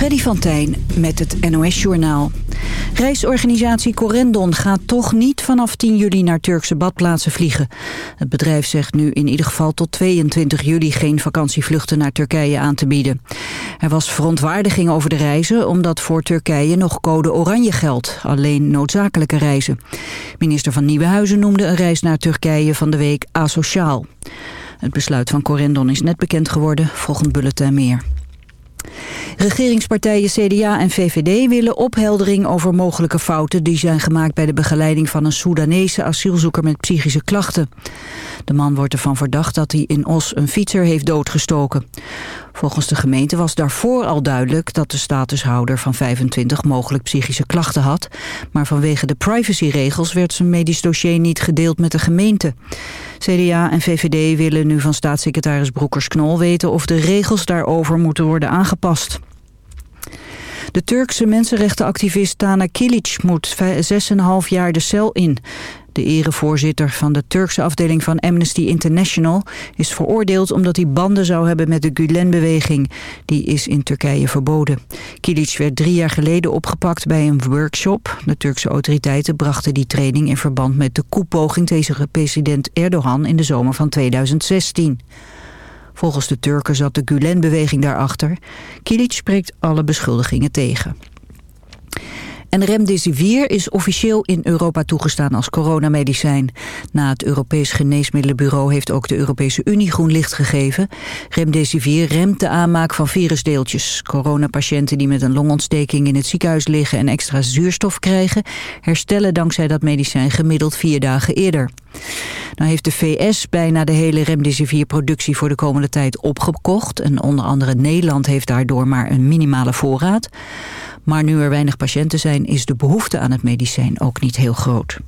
Freddy van Tijn met het NOS-journaal. Reisorganisatie Corendon gaat toch niet vanaf 10 juli naar Turkse badplaatsen vliegen. Het bedrijf zegt nu in ieder geval tot 22 juli geen vakantievluchten naar Turkije aan te bieden. Er was verontwaardiging over de reizen omdat voor Turkije nog code oranje geldt. Alleen noodzakelijke reizen. Minister van Nieuwenhuizen noemde een reis naar Turkije van de week asociaal. Het besluit van Corendon is net bekend geworden, volgend bulletin meer. Regeringspartijen CDA en VVD willen opheldering over mogelijke fouten... die zijn gemaakt bij de begeleiding van een Soedanese asielzoeker met psychische klachten. De man wordt ervan verdacht dat hij in Os een fietser heeft doodgestoken. Volgens de gemeente was daarvoor al duidelijk dat de statushouder van 25 mogelijk psychische klachten had. Maar vanwege de privacyregels werd zijn medisch dossier niet gedeeld met de gemeente. CDA en VVD willen nu van staatssecretaris Broekers-Knol weten of de regels daarover moeten worden aangepast. De Turkse mensenrechtenactivist Tana Kilic moet 6,5 jaar de cel in. De erevoorzitter van de Turkse afdeling van Amnesty International is veroordeeld omdat hij banden zou hebben met de Gulen-beweging. Die is in Turkije verboden. Kilic werd drie jaar geleden opgepakt bij een workshop. De Turkse autoriteiten brachten die training in verband met de koepoging tegen president Erdogan in de zomer van 2016. Volgens de Turken zat de Gulen-beweging daarachter. Kilic spreekt alle beschuldigingen tegen. En remdesivir is officieel in Europa toegestaan als coronamedicijn. Na het Europees Geneesmiddelenbureau heeft ook de Europese Unie groen licht gegeven. Remdesivir remt de aanmaak van virusdeeltjes. Coronapatiënten die met een longontsteking in het ziekenhuis liggen en extra zuurstof krijgen... herstellen dankzij dat medicijn gemiddeld vier dagen eerder. Nou heeft de VS bijna de hele remdesivir-productie voor de komende tijd opgekocht. En onder andere Nederland heeft daardoor maar een minimale voorraad. Maar nu er weinig patiënten zijn, is de behoefte aan het medicijn ook niet heel groot.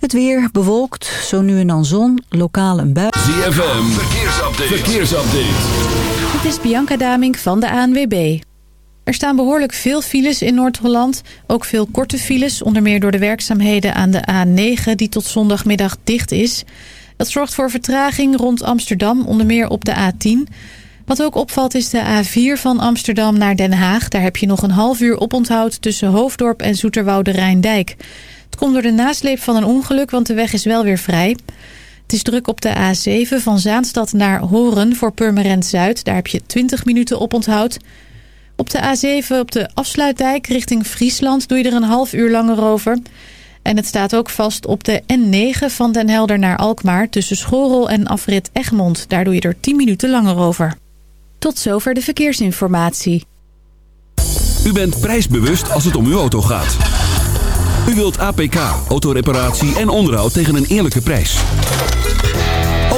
Het weer bewolkt, zo nu en dan zon, lokaal een bui. ZFM, verkeersupdate. verkeersupdate. Het is Bianca Damink van de ANWB. Er staan behoorlijk veel files in Noord-Holland. Ook veel korte files, onder meer door de werkzaamheden aan de A9... die tot zondagmiddag dicht is. Dat zorgt voor vertraging rond Amsterdam, onder meer op de A10... Wat ook opvalt is de A4 van Amsterdam naar Den Haag. Daar heb je nog een half uur oponthoud tussen Hoofddorp en Zoeterwoude Rijndijk. Het komt door de nasleep van een ongeluk, want de weg is wel weer vrij. Het is druk op de A7 van Zaanstad naar Horen voor Purmerend Zuid. Daar heb je 20 minuten oponthoud. Op de A7 op de afsluitdijk richting Friesland doe je er een half uur langer over. En het staat ook vast op de N9 van Den Helder naar Alkmaar... tussen Schorel en afrit Egmond. Daar doe je er 10 minuten langer over. Tot zover de verkeersinformatie. U bent prijsbewust als het om uw auto gaat. U wilt APK, autoreparatie en onderhoud tegen een eerlijke prijs.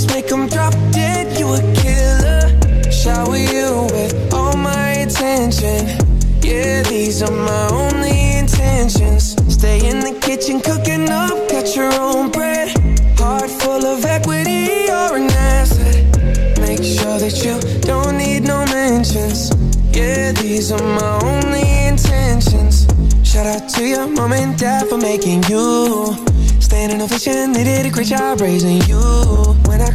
Just make 'em drop dead, you a killer. Shower you with all my attention. Yeah, these are my only intentions. Stay in the kitchen cooking up, got your own bread. Heart full of equity, you're an asset. Make sure that you don't need no mentions. Yeah, these are my only intentions. Shout out to your mom and dad for making you. Standing ovation, they did a great job raising you.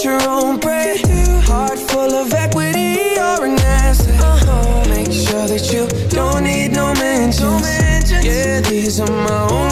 got your own bread. Heart full of equity, you're an asset. Make sure that you don't need no mentions. Yeah, these are my only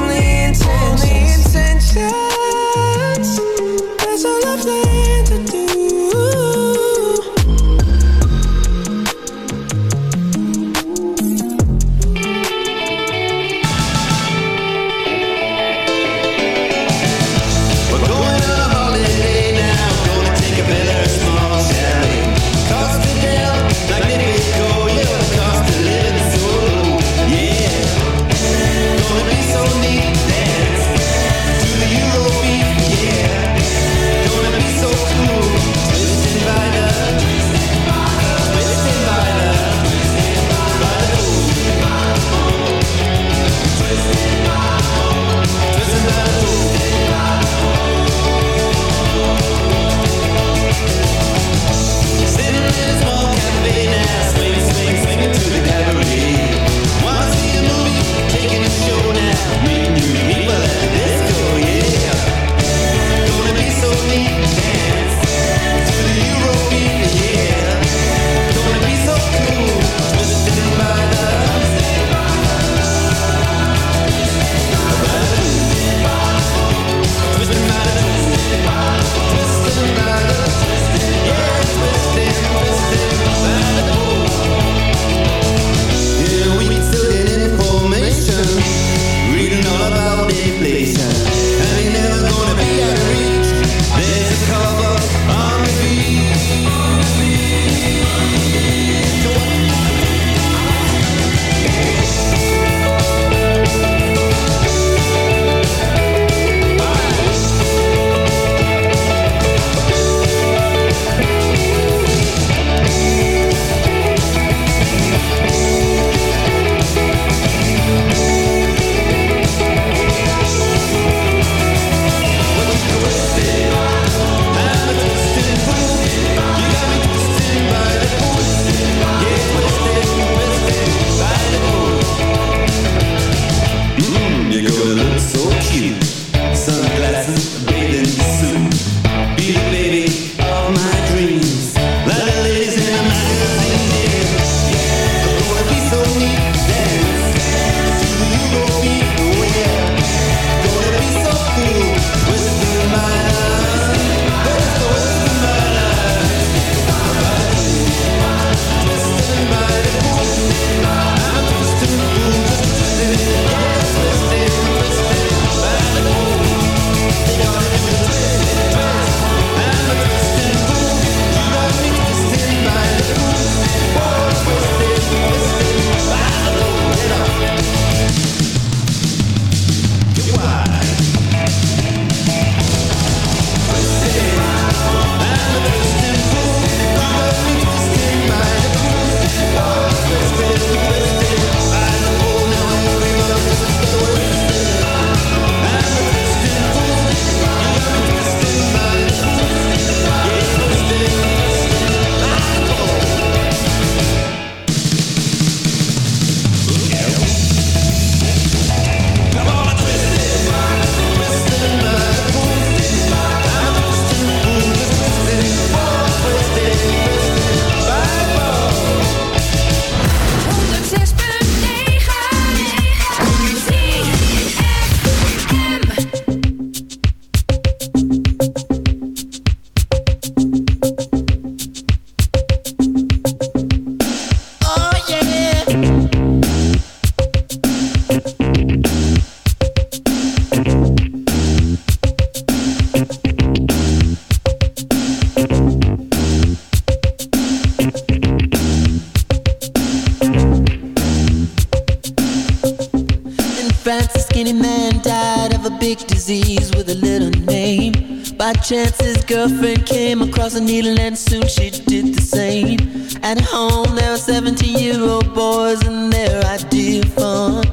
idea fun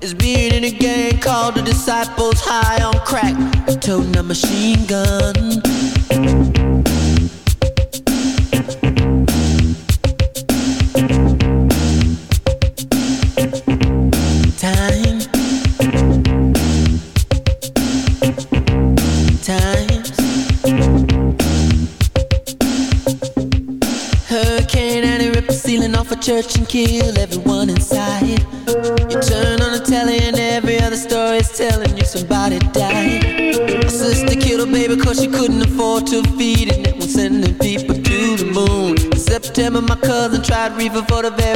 is being in a gang called the Disciples High on crack, toting a machine gun. September, my cousin tried reefer for the very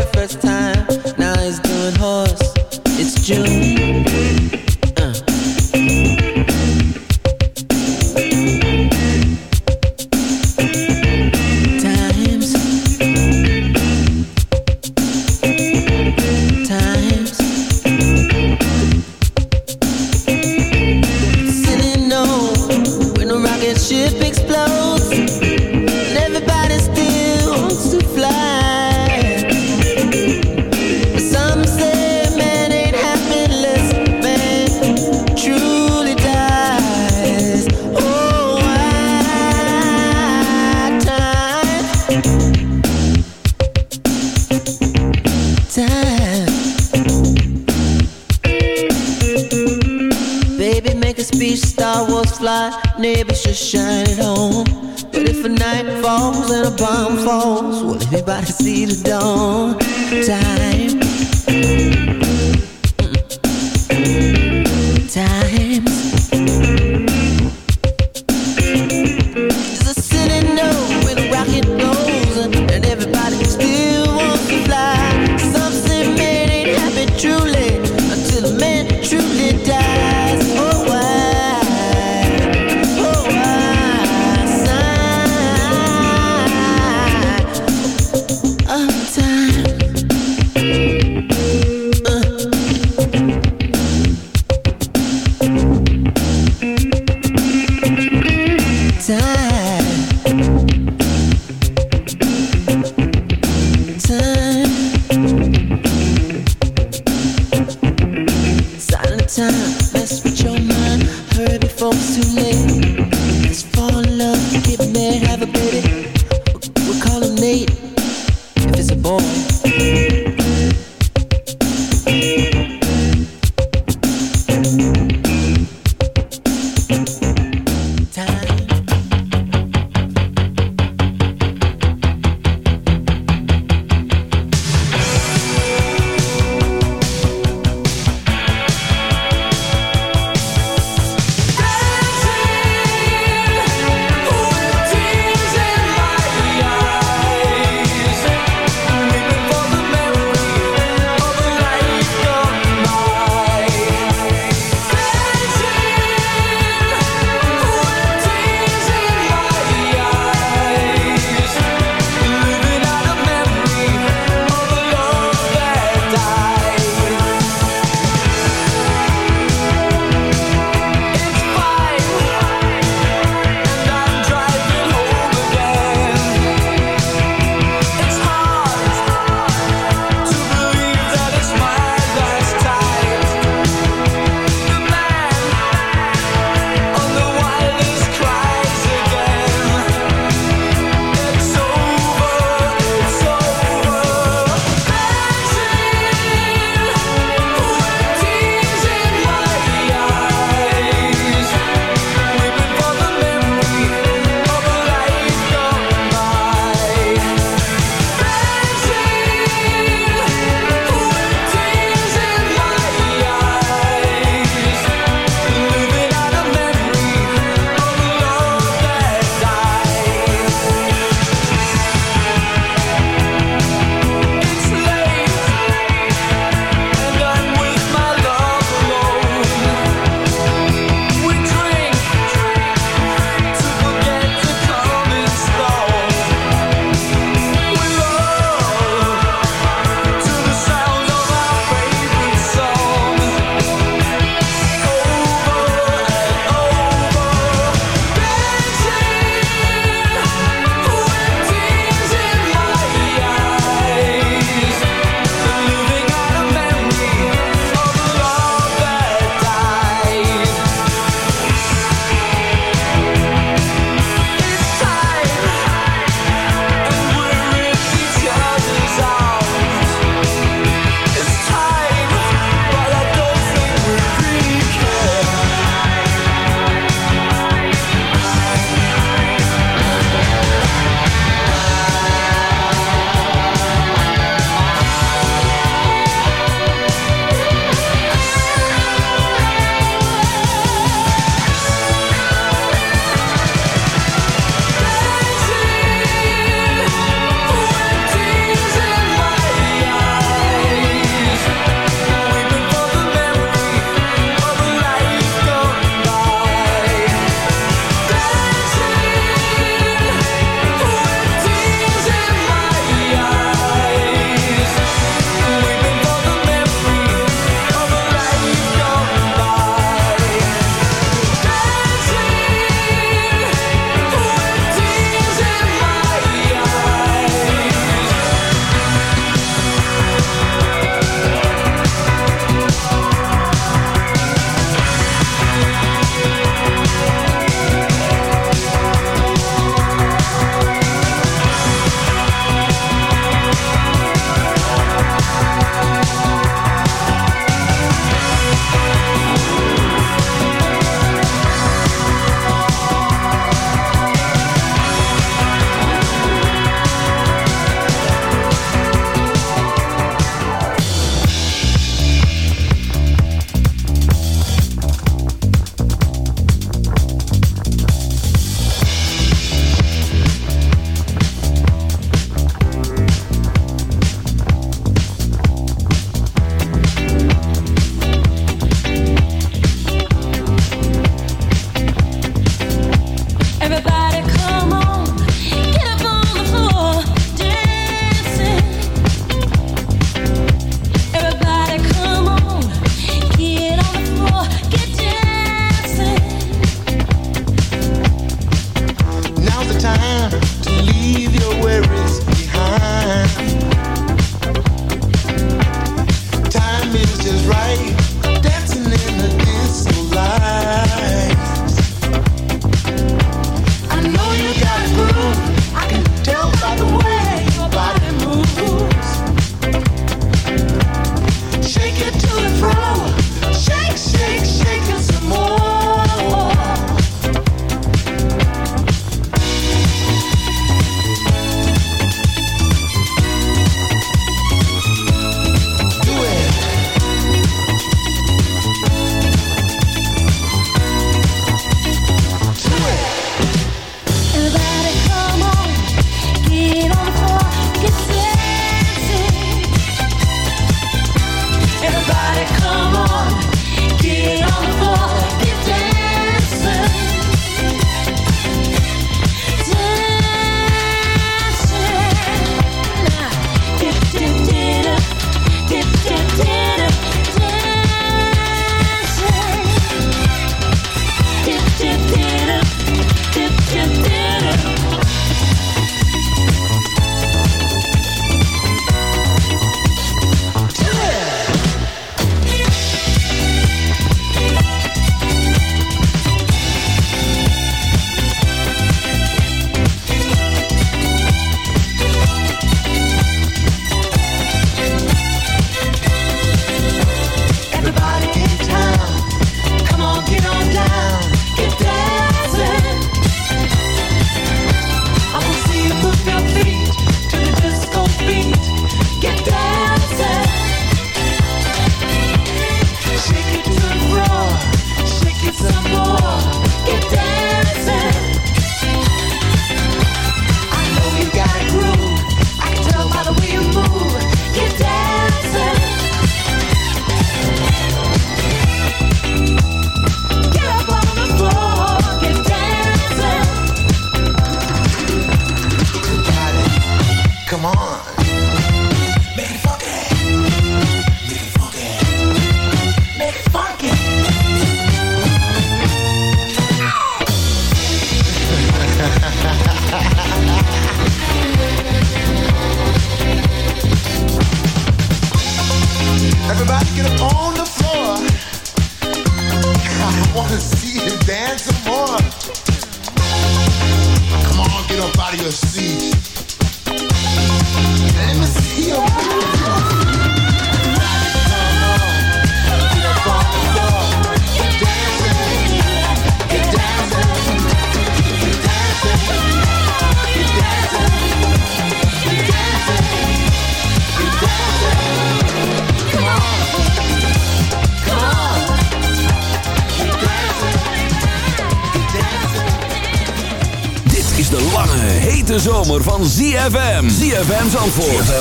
is right,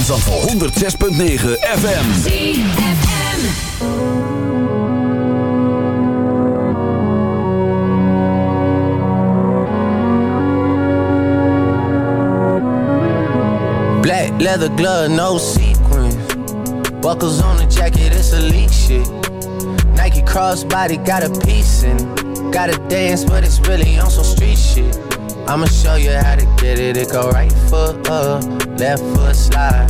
Zandvoort. ZFM Zandvoort. 106.9 FM. Black leather glove, no sequins. Buckles on the jacket, it's elite shit. Nike crossbody got a piece in. it. Gotta dance, but it's really on some street shit. I'ma show you how to get it. It go right foot up, left foot slide,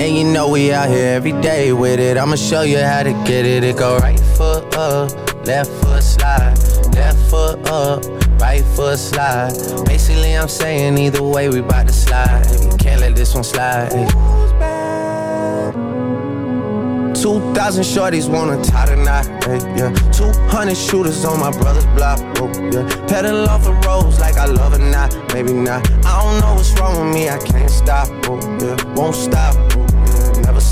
And you know we out here every day with it. I'ma show you how to get it. It go right foot up, left foot slide, left foot up, right foot slide. Basically, I'm saying either way, we bout to slide. Can't let this one slide. 2,000 shorties wanna tie the knot, yeah. 200 shooters on my brother's block, oh, yeah. Pedal off the roads like I love it not, maybe not. I don't know what's wrong with me, I can't stop, oh, yeah. Won't stop, oh,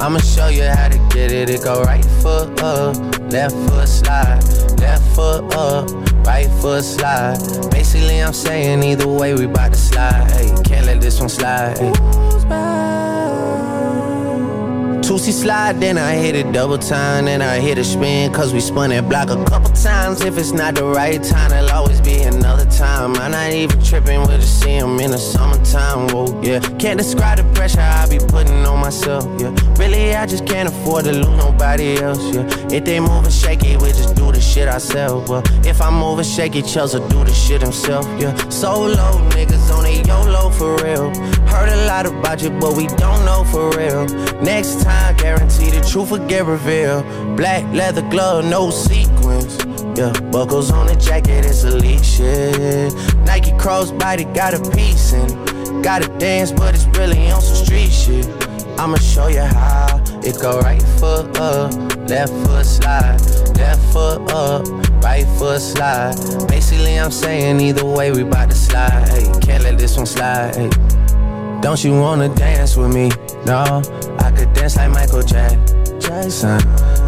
I'ma show you how to get it. It go right foot up, left foot slide, left foot up, right foot slide. Basically, I'm saying either way, we bout to slide. Hey, can't let this one slide. Hey. C slide, then I hit it double time, then I hit a spin, cause we spun that block a couple times. If it's not the right time, there'll always be another time. I'm not even tripping, we'll just see 'em in the summertime. Yeah. Can't describe the pressure I be putting on myself, yeah. Really, I just can't afford to lose nobody else, yeah. If they moving shaky, we just do the shit ourselves. Well, if I'm moving shaky, Chelsea do the shit himself, yeah. Solo niggas on a YOLO for real. Heard a lot about you, but we don't know for real. Next time, guarantee the truth will get revealed. Black leather glove, no sequins. Yeah, buckles on the jacket, it's elite shit. Nike crossbody got a piece in it. Gotta dance, but it's really on some street shit. I'ma show you how. It go right foot up, left foot slide, left foot up, right foot slide. Basically, I'm saying either way, we bout to slide. Can't let this one slide. Don't you wanna dance with me? No, I could dance like Michael Jackson.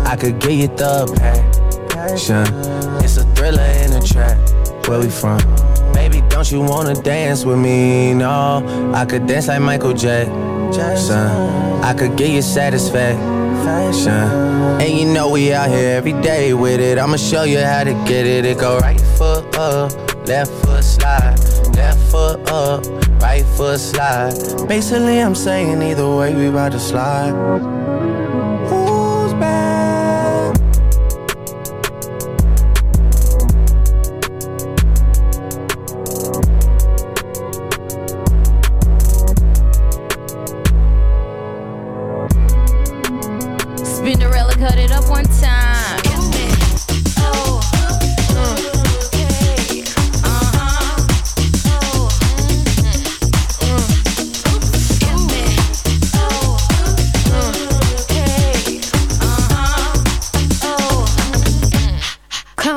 I could get you the passion. It's a thriller in a track. Where we from? Baby, don't you wanna dance with me? No, I could dance like Michael Jackson. I could get you satisfaction. And you know we out here every day with it. I'ma show you how to get it. It go right foot up, left foot slide, left foot up, right foot slide. Basically, I'm saying either way, we about to slide.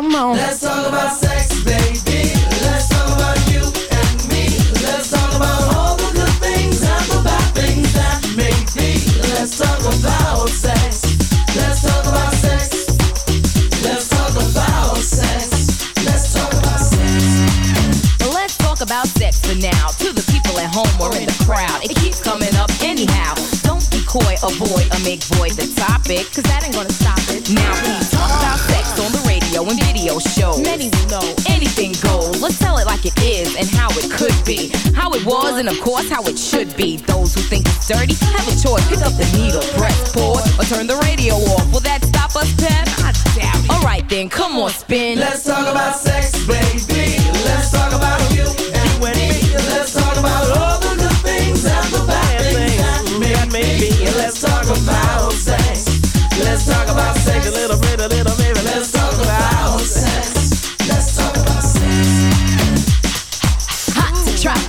Come on. Let's talk about sex, baby. Let's talk about you and me. Let's talk about all the good things and the bad things that may be. Let's talk about sex. Let's talk about sex. Let's talk about sex. Let's talk about sex. Let's talk about sex for now. To the people at home or in the crowd, it keeps coming up anyhow. Don't be coy, avoid, or make void the topic, cause that ain't gonna stop it. Now we talk about sex on the radio and video shows. Many will know anything goes. Let's tell it like it is and how it could be. How it was and of course how it should be. Those who think it's dirty have a choice. Pick up the needle, press pause, or turn the radio off. Will that stop us, Pep? I doubt it. Alright then, come on, spin. Let's talk about sex, baby. Let's talk about you and me. Let's talk about all the good things and the bad things that may be. Let's talk about sex. Let's talk about sex. A little bit,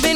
been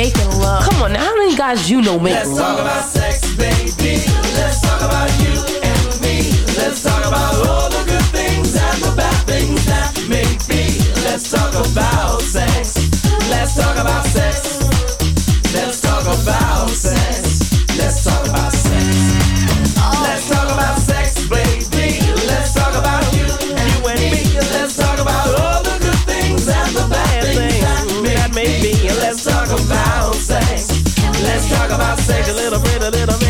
making love. Come on, now, how many guys you know make love? Let's talk about sex, baby. Let's talk about you. talk about a little bit, a little bit.